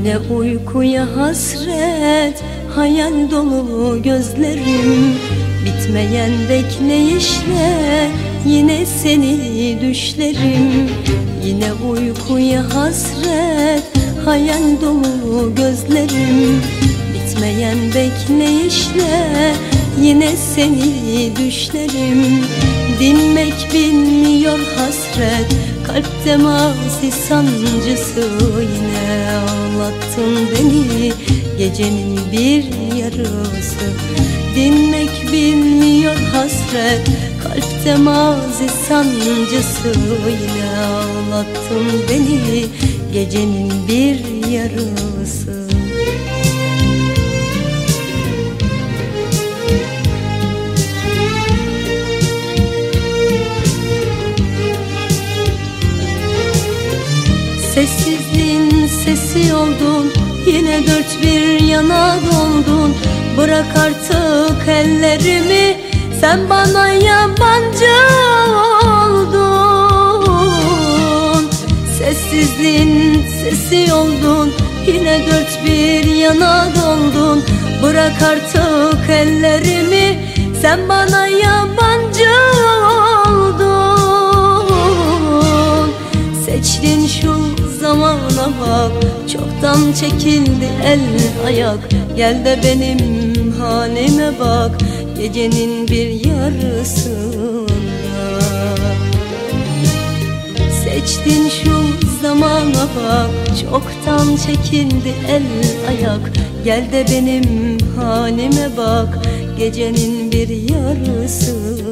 Yine uykuya hasret Hayal dolu gözlerim. Bitmeyen bekleyişle Yine seni düşlerim. Yine uykuya hasret Hayal dolu gözlerim. Bitmeyen bekleyişle Yine seni düşlerim Dinmek bilmiyor hasret. Kalpte mazi sancısı Yine ağlattın beni. Gecenin bir yarısı. Dinmek bilmiyor hasret. Kalpte mazi sancısı Yine ağlattın beni. Gecenin bir yarısı Sessizliğin sesi oldun Yine dört bir yana doldun Bırak artık ellerimi Sen bana yabancı oldun. Sessizliğin sesi oldun Yine dört bir yana doldun Bırak artık ellerimi Sen bana yabancı zamana bak Çoktan çekildi el ayak. Gel de benim halime bak. Gecenin bir yarısında Seçtin şu zamana bak. Çoktan çekildi el ayak. Gel de benim halime bak. Gecenin bir yarısında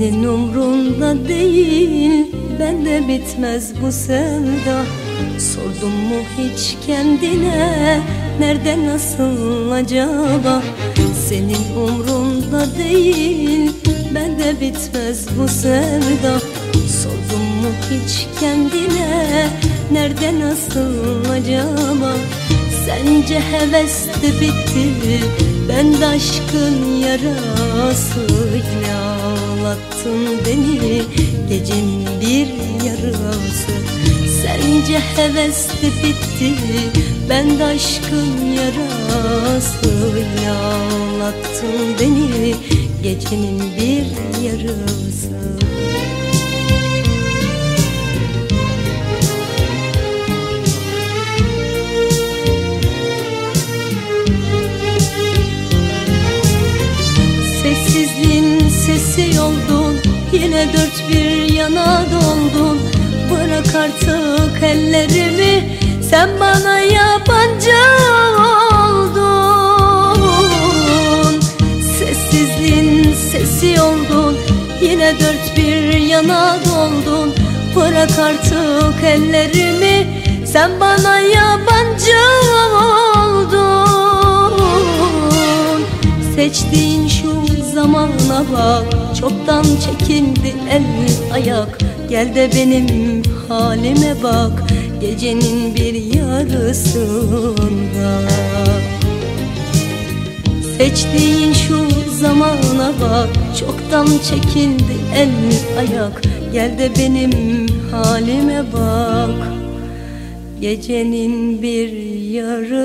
Senin umrunda değil Bende bitmez bu sevda. Sordun mu hiç kendine Nerede nasıl acaba? Senin umrunda değil Bende bitmez bu sevda. Sordun mu hiç kendine Nerede nasıl acaba? Sence heves de bitti Ben de aşkın yarasıyla ağlattın beni Gecenin bir yarısı. Sence heves de bitti Ben de aşkın yarasıyla ağlattın beni Gecenin bir yarısı. Sessizliğin sesi oldun Yine dört bir yana doldun Bırak artık ellerimi. Sen bana yabancı oldun. Sessizliğin sesi oldun. Yine dört bir yana doldun Bırak artık ellerimi. Sen bana yabancı oldun. Seçtiğin şu zamana bak. Çoktan çekindi el ayak? Gel de benim halime bak. Gecenin bir yarısında. Seçtiğin şu zamana bak. Çoktan çekildi el ayak? Gel de benim halime bak. Gecenin bir yarısında